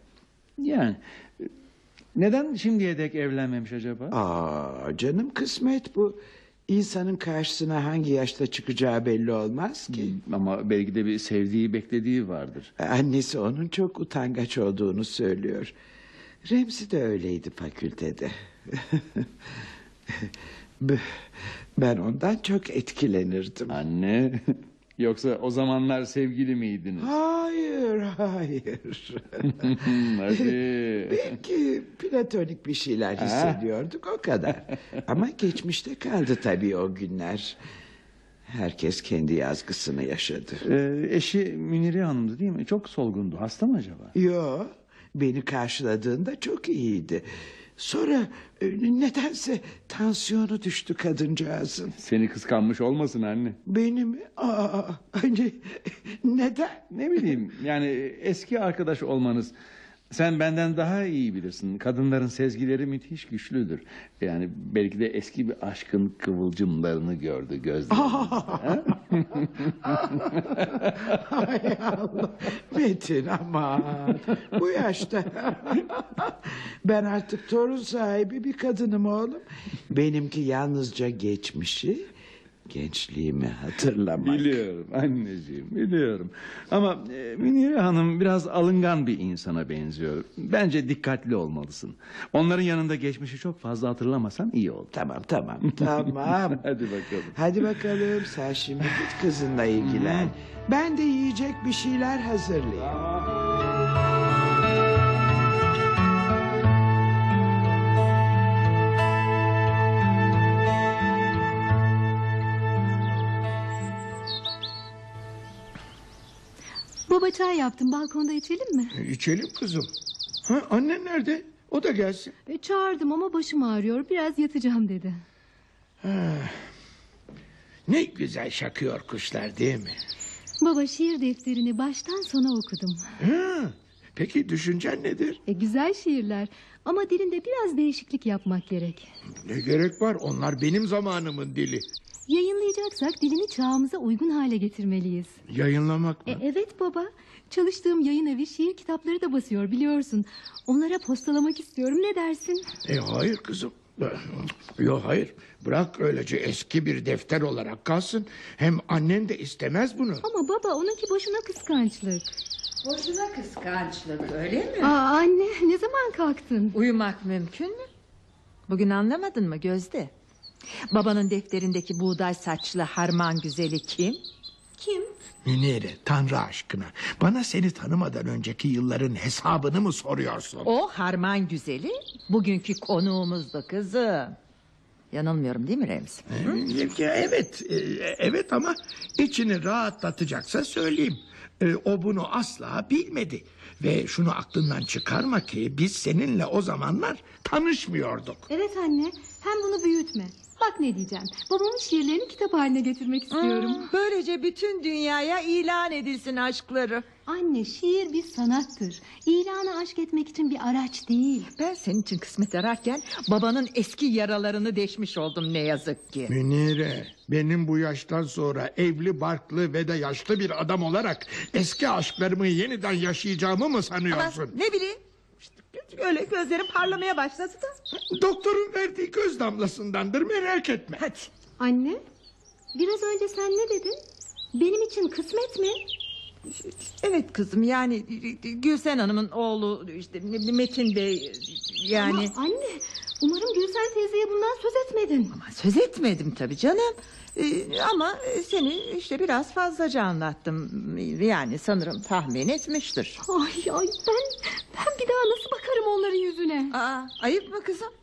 Yani neden şimdiye dek evlenmemiş acaba? Aa, canım kısmet bu. İnsanın karşısına hangi yaşta çıkacağı belli olmaz ki. Ama belki de bir sevdiği, beklediği vardır. Annesi onun çok utangaç olduğunu söylüyor. Remzi de öyleydi fakültede. Ben ondan çok etkilenirdim. Anne. Yoksa o zamanlar sevgili miydiniz? Hayır, hayır. Hadi. Belki platonik bir şeyler hissediyorduk o kadar. Ama geçmişte kaldı tabii o günler. Herkes kendi yazgısını yaşadı. Ee, eşi Münire Hanım'dı değil mi? Çok solgundu. Hasta mı acaba? Yo, beni karşıladığında çok iyiydi. Sonra e, nedense tansiyonu düştü kadıncağızın. Seni kıskanmış olmasın anne. Benim, aa, hani, neden? Ne bileyim yani eski arkadaş olmanız sen benden daha iyi bilirsin. Kadınların sezgileri müthiş güçlüdür. Yani belki de eski bir aşkın kıvılcımlarını gördü gözlerinde. Hay Allah. Metin aman. Bu yaşta. ben artık torun sahibi bir kadınım oğlum. Benimki yalnızca geçmişi, gençliğimi hatırlamak. Biliyorum anneciğim biliyorum. Ama e, Münire Hanım biraz alıngan bir insana benziyor. Bence dikkatli olmalısın. Onların yanında geçmişi çok fazla hatırlamasan iyi olur. Tamam tamam tamam. Hadi bakalım. Hadi bakalım sen şimdi git kızınla ilgilen. Ben de yiyecek bir şeyler hazırlayayım. Baba çay yaptım balkonda içelim mi? E, İçelim kızım. Ha, annen nerede? O da gelsin. E, çağırdım ama başım ağrıyor biraz yatacağım dedi. Ne güzel şakıyor kuşlar değil mi? Baba şiir defterini baştan sona okudum. Ha, peki düşüncen nedir? E, güzel şiirler ama dilinde biraz değişiklik yapmak gerek. Ne gerek var? Onlar benim zamanımın dili. Yayınlayacaksak dilini çağımıza uygun hale getirmeliyiz. Yayınlamak mı? E, evet baba. Çalıştığım yayın evi şiir kitapları da basıyor biliyorsun. Onlara postalamak istiyorum ne dersin? E hayır kızım. Yok hayır. Bırak öylece eski bir defter olarak kalsın. Hem annen de istemez bunu. Ama baba onunki boşuna kıskançlık. Boşuna kıskançlık öyle mi? Aa anne ne zaman kalktın? Uyumak mümkün mü? Bugün anlamadın mı Gözde? Babanın defterindeki buğday saçlı harman güzeli kim? Kim? Münire Tanrı aşkına. Bana seni tanımadan önceki yılların hesabını mı soruyorsun? O harman güzeli bugünkü konuğumuzdu kızım. Yanılmıyorum değil mi Remzi? Ee, Evet, e, evet ama içini rahatlatacaksa söyleyeyim. E, O bunu asla bilmedi. Ve şunu aklından çıkarma ki biz seninle o zamanlar tanışmıyorduk. Evet anne hem bunu büyütme. Bak ne diyeceğim. Babamın şiirlerini kitap haline getirmek istiyorum. Böylece bütün dünyaya ilan edilsin aşkları. Anne şiir bir sanattır. İlanı aşk etmek için bir araç değil. Ben senin için kısmet ararken babanın eski yaralarını deşmiş oldum ne yazık ki. Münire, benim bu yaştan sonra evli, barklı ve de yaşlı bir adam olarak eski aşklarımı yeniden yaşayacağımı mı Ama sanıyorsun? ne bileyim öyle gözlerim parlamaya başladı da. Doktorun verdiği göz damlasındandır merak etme. Hadi. Anne biraz önce sen ne dedin? Benim için kısmet mi? Evet kızım yani Gülsen Hanım'ın oğlu işte Metin Bey yani. Ama anne teyzeye bundan söz etmedin. Ama söz etmedim tabii canım. Ee, ama seni işte biraz fazlaca anlattım. Yani sanırım tahmin etmiştir. Ay ay ben ben bir daha nasıl bakarım onların yüzüne? Aa, ayıp mı kızım?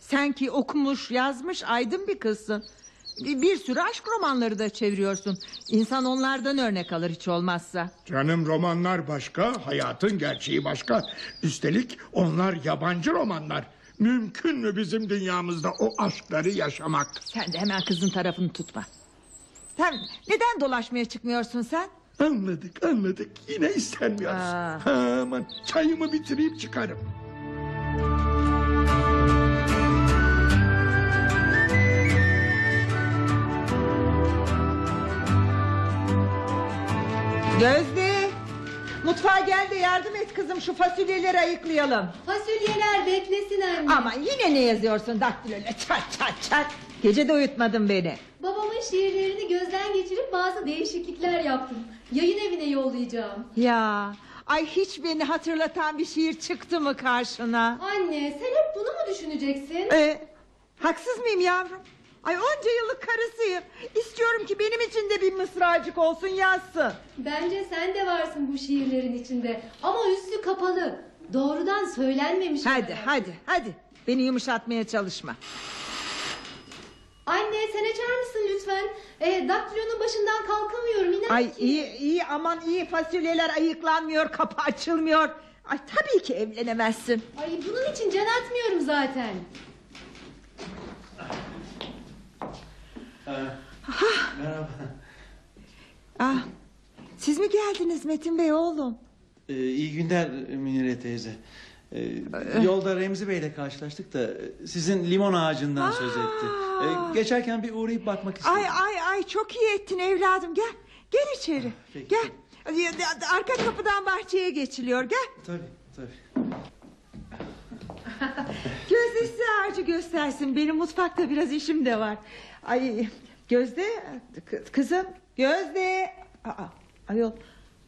Sen ki okumuş, yazmış, aydın bir kızsın. Bir, bir sürü aşk romanları da çeviriyorsun. İnsan onlardan örnek alır hiç olmazsa. Canım romanlar başka, hayatın gerçeği başka. Üstelik onlar yabancı romanlar. Mümkün mü bizim dünyamızda o aşkları yaşamak? Sen de hemen kızın tarafını tutma. Sen neden dolaşmaya çıkmıyorsun sen? Anladık anladık yine istenmiyoruz. Aa. Aman çayımı bitireyim çıkarım. Gözde! Mutfağa gel de yardım et kızım şu fasulyeleri ayıklayalım. Fasulyeler beklesin anne. Ama yine ne yazıyorsun daktiloyla çat çat çat. Gece de uyutmadın beni. Babamın şiirlerini gözden geçirip bazı değişiklikler yaptım. Yayın evine yollayacağım. Ya ay hiç beni hatırlatan bir şiir çıktı mı karşına? Anne sen hep bunu mu düşüneceksin? Ee, haksız mıyım yavrum? Ay onca yıllık karısıyım. İstiyorum ki benim için de bir mısracık olsun yazsın. Bence sen de varsın bu şiirlerin içinde. Ama üstü kapalı. Doğrudan söylenmemiş. Hadi hadi hadi. Beni yumuşatmaya çalışma. Anne sen açar mısın lütfen? E, daktilonun başından kalkamıyorum inan Ay ki. iyi iyi aman iyi fasulyeler ayıklanmıyor kapı açılmıyor. Ay tabii ki evlenemezsin. Ay bunun için can atmıyorum zaten. Merhaba. Ah, siz mi geldiniz Metin Bey oğlum? Ee, iyi günler Münire teyze. Ee, yolda Remzi Bey'le karşılaştık da e, sizin limon ağacından söz etti. Ee, geçerken bir uğrayıp bakmak istedim. Ay ay ay çok iyi ettin evladım gel. Gel içeri. Peki. Gel. Arka kapıdan bahçeye geçiliyor gel. Tabii tabii. Gözde size ağacı göstersin. Benim mutfakta biraz işim de var. Ay Gözde kı- kızım Gözde. Aa, ayol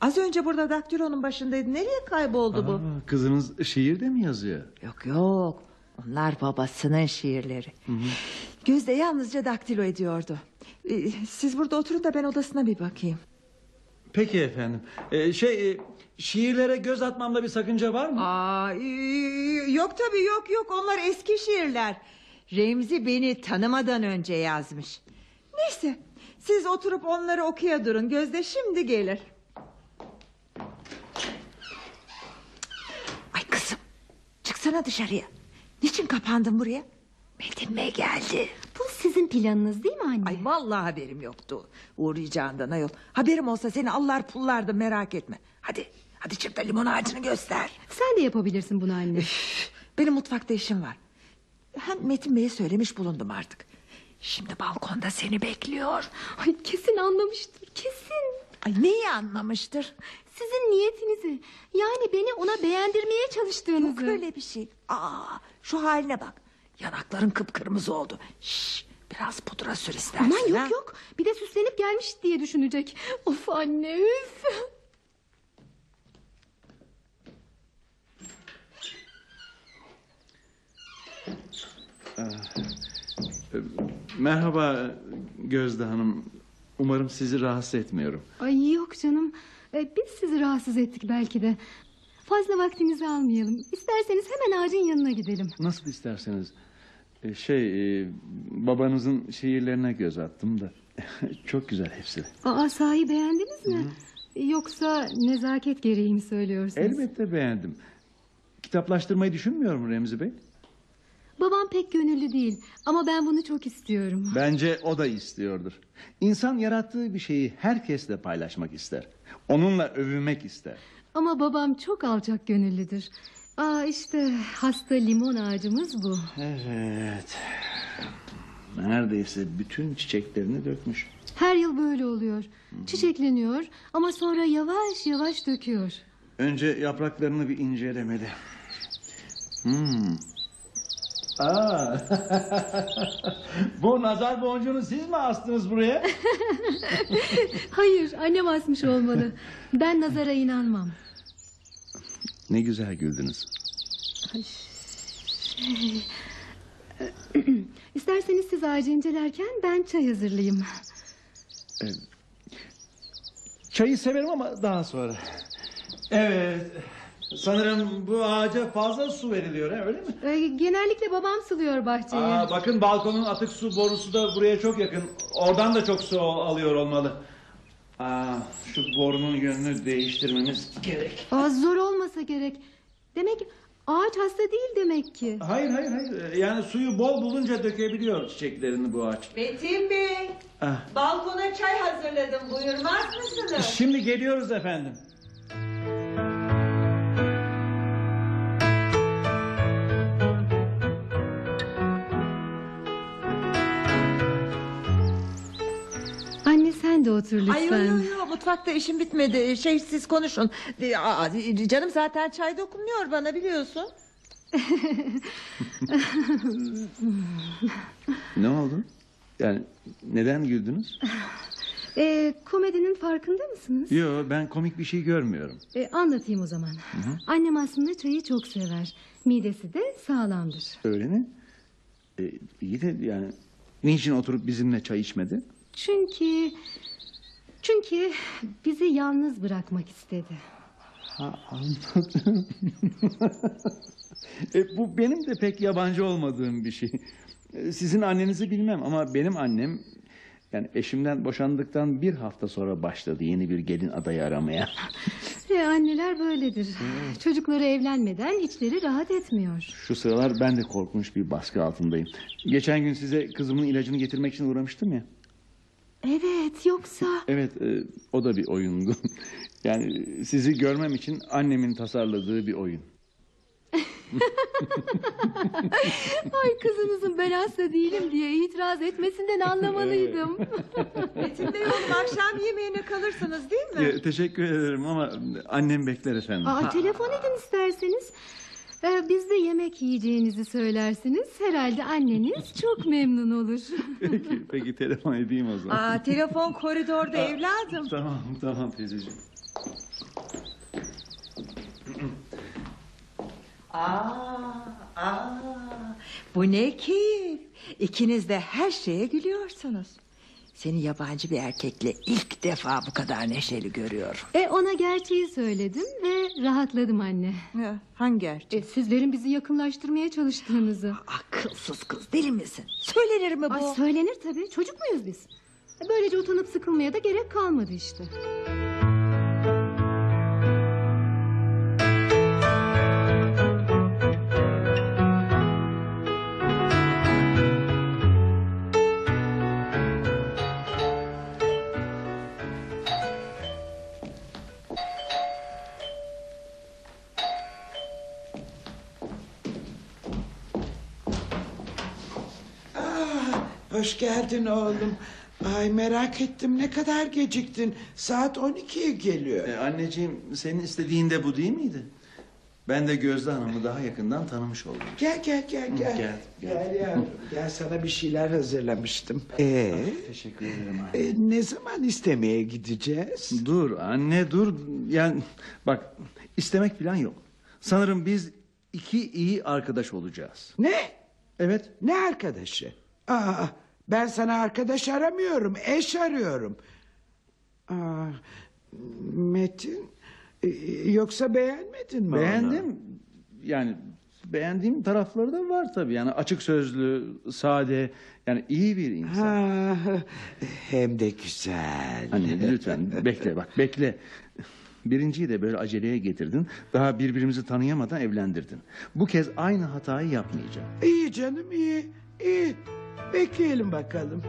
az önce burada daktilonun başındaydı. Nereye kayboldu bu? Aa, kızınız şiir de mi yazıyor? Yok yok. Onlar babasının şiirleri. Gözde yalnızca daktilo ediyordu. Ee, Siz burada oturun da ben odasına bir bakayım. Peki efendim. Ee, şey e, şiirlere göz atmamda bir sakınca var mı? Aa, e, yok tabii yok yok onlar eski şiirler. Remzi beni tanımadan önce yazmış. Neyse siz oturup onları okuya durun. Gözde şimdi gelir. Ay kızım çıksana dışarıya. Niçin kapandın buraya? Metin Bey geldi. Bu sizin planınız değil mi anne? Ay vallahi haberim yoktu. Uğrayacağından ayol. Haberim olsa seni allar pullardı merak etme. Hadi hadi çık da limon ağacını göster. Sen de yapabilirsin bunu anne. Benim mutfakta işim var. Hem Metin Bey'e söylemiş bulundum artık. Şimdi balkonda seni bekliyor. Ay kesin anlamıştır kesin. Ay neyi anlamıştır? Sizin niyetinizi yani beni ona beğendirmeye çalıştığınızı. Yok öyle bir şey. Aa, şu haline bak. Yanakların kıpkırmızı oldu. Şş, biraz pudra sür istersin. Aman yok ha? yok bir de süslenip gelmiş diye düşünecek. Of anne üf. Merhaba Gözde Hanım. Umarım sizi rahatsız etmiyorum. Ay yok canım Ee, biz sizi rahatsız ettik belki de. Fazla vaktinizi almayalım. İsterseniz hemen ağacın yanına gidelim. Nasıl isterseniz. Ee, Şey e, babanızın şiirlerine göz attım da. Çok güzel hepsi. Aa sahi beğendiniz mi? Yoksa nezaket gereği mi söylüyorsunuz? Elbette beğendim. Kitaplaştırmayı düşünmüyor mu Remzi Bey? Babam pek gönüllü değil ama ben bunu çok istiyorum. Bence o da istiyordur. İnsan yarattığı bir şeyi herkesle paylaşmak ister. Onunla övünmek ister. Ama babam çok alçak gönüllüdür. Aa işte hasta limon ağacımız bu. Evet. Neredeyse bütün çiçeklerini dökmüş. Her yıl böyle oluyor. Çiçekleniyor ama sonra yavaş yavaş döküyor. Önce yapraklarını bir incelemeli. Hmm. Aa. Bu nazar boncuğunu siz mi astınız buraya? Hayır annem asmış olmalı. Ben nazara inanmam. Ne güzel güldünüz. İsterseniz siz ağacı incelerken ben çay hazırlayayım. Çayı severim ama daha sonra. Evet. Sanırım bu ağaca fazla su veriliyor ha, öyle mi? Ee, genellikle babam suluyor bahçeyi. Aa, bakın balkonun atık su borusu da buraya çok yakın. Oradan da çok su al- alıyor olmalı. Aa, şu borunun yönünü değiştirmemiz gerek. Aa, zor olmasa gerek. Demek ağaç hasta değil demek ki. Hayır hayır hayır. Yani suyu bol bulunca dökebiliyor çiçeklerini bu ağaç. Metin Bey, Ah. balkona çay hazırladım. Buyurmaz mısınız? Şimdi geliyoruz efendim. Sen de otur lütfen. Ay yok yok yok mutfakta işim bitmedi. Şey siz konuşun. Aa, canım zaten çay dokunmuyor bana biliyorsun. Ne oldu? Yani neden güldünüz? Ee, komedinin farkında mısınız? Yo ben komik bir şey görmüyorum. Ee, anlatayım o zaman. Annem aslında çayı çok sever. Midesi de sağlamdır. Öyle mi? Ee, iyi de yani niçin oturup bizimle çay içmedi? Çünkü... Çünkü bizi yalnız bırakmak istedi. Ha anladım. e, bu benim de pek yabancı olmadığım bir şey. E, Sizin annenizi bilmem ama benim annem yani eşimden boşandıktan bir hafta sonra başladı yeni bir gelin adayı aramaya. Ve anneler böyledir. Çocukları evlenmeden içleri rahat etmiyor. Şu sıralar ben de korkunç bir baskı altındayım. Geçen gün size kızımın ilacını getirmek için uğramıştım ya. Evet yoksa... Evet e, o da bir oyundu. Yani sizi görmem için annemin tasarladığı bir oyun. Ay kızınızın ben hasta değilim diye itiraz etmesinden anlamalıydım. Metin Bey oğlum akşam yemeğine kalırsınız değil mi? E, teşekkür ederim ama annem bekler efendim. Aa, telefon edin isterseniz. Ee, biz de yemek yiyeceğinizi söylersiniz. Herhalde anneniz çok memnun olur. Peki, peki telefon edeyim o zaman. Aa, telefon koridorda evladım. Tamam tamam teyzeciğim. Aa, aa, bu ne keyif. İkiniz de her şeye gülüyorsunuz. Seni yabancı bir erkekle ilk defa bu kadar neşeli görüyorum. E, ona gerçeği söyledim ve rahatladım anne. Ya, hangi erkek? E, sizlerin bizi yakınlaştırmaya çalıştığınızı. Akılsız kız deli misin? Söylenir mi bu? Ay söylenir tabii. Çocuk muyuz biz? E, Böylece utanıp sıkılmaya da gerek kalmadı işte. Hoş geldin oğlum. Ay merak ettim ne kadar geciktin. Saat 12'ye geliyor. E, anneciğim senin istediğin de bu değil miydi? Ben de Gözde Hanım'ı daha yakından tanımış oldum. Gel gel gel gel. Gel, Gel yavrum. Gel sana bir şeyler hazırlamıştım. Ee, Teşekkür ederim anne. e, ne zaman istemeye gideceğiz? Dur anne dur. Yani bak istemek falan yok. Sanırım biz iki iyi arkadaş olacağız. Ne? Evet. Ne arkadaşı? Aa, ben sana arkadaş aramıyorum, eş arıyorum. Aa, Metin, e, yoksa beğenmedin mi onu? Beğendim. Yani beğendiğim tarafları da var tabii. Yani açık sözlü, sade, yani iyi bir insan. Ha, hem de güzel. Anne lütfen bekle bak bekle. Birinciyi de böyle aceleye getirdin. Daha birbirimizi tanıyamadan evlendirdin. Bu kez aynı hatayı yapmayacağım. İyi canım iyi, iyi. Bekleyelim bakalım.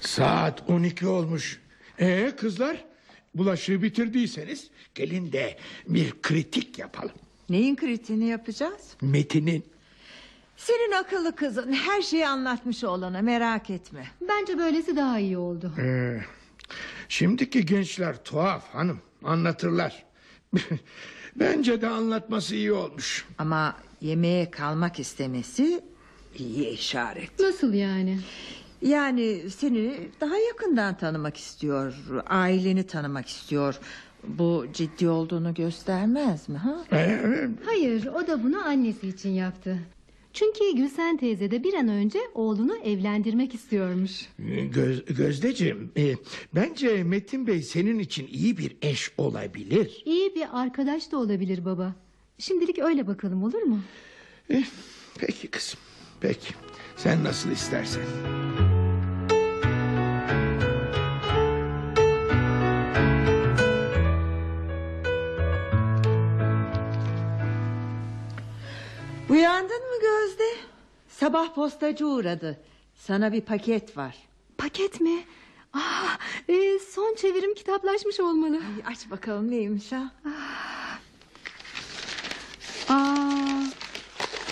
Saat 12 olmuş. Ee kızlar bulaşığı bitirdiyseniz gelin de bir kritik yapalım. Neyin kritiğini yapacağız? Metin'in Senin akıllı kızın her şeyi anlatmış oğlana merak etme. Bence böylesi daha iyi oldu. Ee, şimdiki gençler tuhaf hanım anlatırlar. Bence de anlatması iyi olmuş. Ama yemeğe kalmak istemesi iyi işaret. Nasıl yani? Yani seni daha yakından tanımak istiyor, aileni tanımak istiyor. Bu ciddi olduğunu göstermez mi? Ha? Hayır o da bunu annesi için yaptı. Çünkü Gülsen teyze de bir an önce oğlunu evlendirmek istiyormuş. Göz, Gözdeciğim, e, bence Metin Bey senin için iyi bir eş olabilir. İyi bir arkadaş da olabilir baba. Şimdilik öyle bakalım olur mu? Eh, peki kızım, peki. Sen nasıl istersen. Uyandın mı Gözde? Sabah postacı uğradı. Sana bir paket var. Paket mi? Aa, e, son çevirim kitaplaşmış olmalı. Ay, aç bakalım neymiş ha? Aa,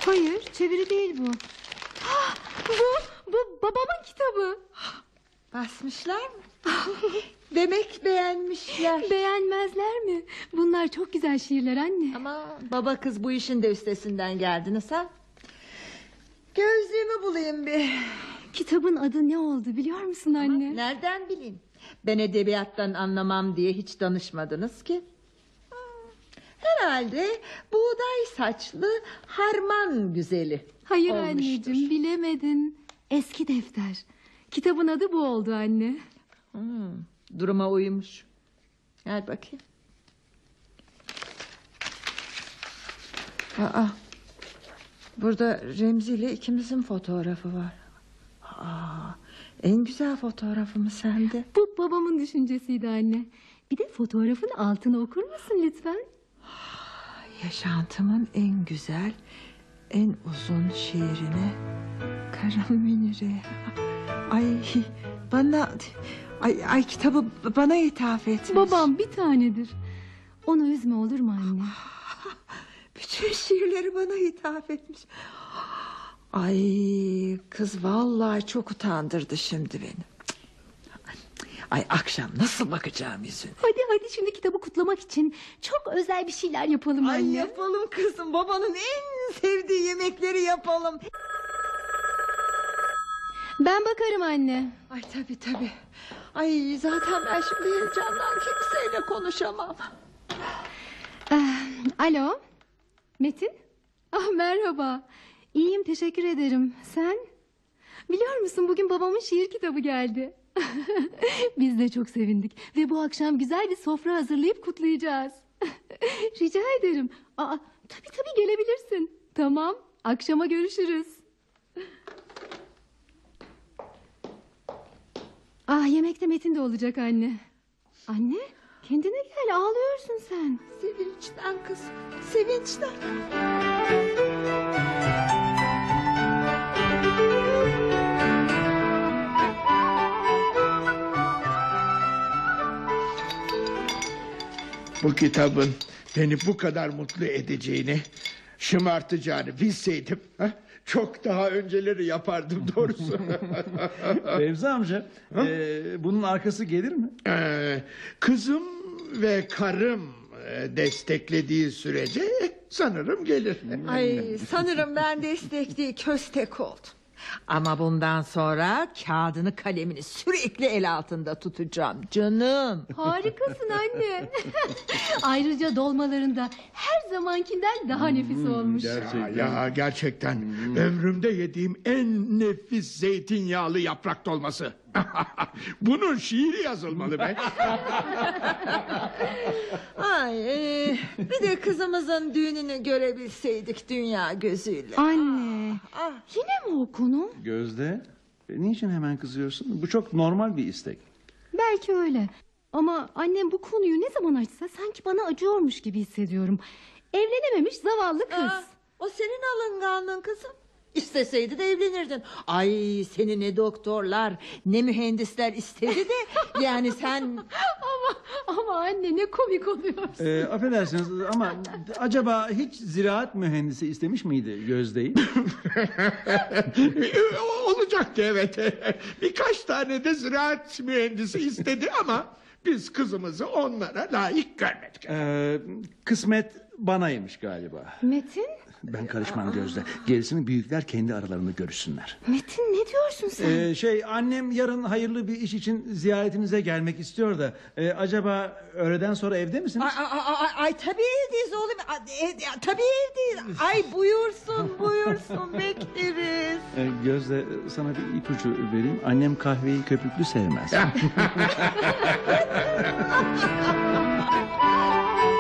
hayır çeviri değil bu. Ah, bu, bu babamın kitabı. Basmışlar mı? Demek beğenmişler. Beğenmezler mi? Bunlar çok güzel şiirler anne. Ama baba kız bu işin de üstesinden geldiniz ha? Gözlüğümü bulayım bir. Kitabın adı ne oldu biliyor musun anne? Nereden bileyim? Ben edebiyattan anlamam diye hiç danışmadınız ki. Herhalde buğday saçlı harman güzeli. Hayır olmuştur. anneciğim bilemedin. Eski defter. Kitabın adı bu oldu anne. Hmm, duruma uymuş. Gel bakayım. Aa, burada Remzi ile ikimizin fotoğrafı var. Aa, en güzel fotoğrafımı sende. Bu babamın düşüncesiydi anne. Bir de fotoğrafın altını okur musun lütfen? Yaşantımın en güzel, en uzun şiirini Kara Münir'e. Ay bana ay, ay kitabı bana ithaf etmiş. Babam bir tanedir. Onu üzme olur mu anne? Bütün şiirleri bana ithaf etmiş. Ay kız vallahi çok utandırdı şimdi beni. Ay akşam nasıl bakacağım yüzüne? Hadi hadi şimdi kitabı kutlamak için çok özel bir şeyler yapalım Ay anne. yapalım kızım babanın en sevdiği yemekleri yapalım. Ben bakarım anne. Ay tabii tabii. Ay zaten ben şimdi heyecandan kimseyle konuşamam. Eh, alo. Metin? Ah merhaba. İyiyim teşekkür ederim. Sen? Biliyor musun bugün babamın şiir kitabı geldi. Biz de çok sevindik ve bu akşam güzel bir sofra hazırlayıp kutlayacağız. Rica ederim. Aa, tabii tabii gelebilirsin. Tamam akşama görüşürüz. Ah yemekte Metin de olacak anne. Anne kendine gel ağlıyorsun sen. Sevinçten kız, sevinçten. Bu kitabın beni bu kadar mutlu edeceğini, şımartacağını bilseydim... ha, ...çok daha önceleri yapardım doğrusu. Remzi amca e, bunun arkası gelir mi? Ee, kızım ve karım e, desteklediği sürece sanırım gelir. Ay sanırım ben destekli köstek oldum. Ama bundan sonra kağıdını kalemini sürekli el altında tutacağım canım. Harikasın anne. Ayrıca dolmalarında her zamankinden daha nefis olmuş. Ya, ya gerçekten ömrümde yediğim en nefis zeytinyağlı yaprak dolması. Bunun şiiri yazılmalı be. Ay e, bir de kızımızın düğününü görebilseydik dünya gözüyle. Anne. Ah, Yine mi o konu? Gözde e, niçin hemen kızıyorsun? Bu çok normal bir istek. Belki öyle. Ama annem bu konuyu ne zaman açsa sanki bana acıyormuş gibi hissediyorum. Evlenememiş zavallı kız. ah, o senin alınganlığın kızım. İsteseydi de evlenirdin. Ay seni ne doktorlar ne mühendisler istedi de yani sen ama ama anne ne komik oluyorsun. E, affedersiniz ama acaba hiç ziraat mühendisi istemiş miydi Gözde'yi? Olacaktı evet. Birkaç tane de ziraat mühendisi istedi ama biz kızımızı onlara layık görmedik. E, kısmet banaymış galiba. Metin Ben karışmam Gözde. Gerisini büyükler kendi aralarında görüşsünler. Metin ne diyorsun sen? Ee, şey annem yarın hayırlı bir iş için ziyaretinize gelmek istiyor da e, acaba öğleden sonra evde misiniz? Ay, ay, ay, ay tabii evdeyiz oğlum. Ay, e, tabii evdeyiz. Ay buyursun buyursun bekleriz. Ee, Gözde sana bir ipucu vereyim. Annem kahveyi köpüklü sevmez.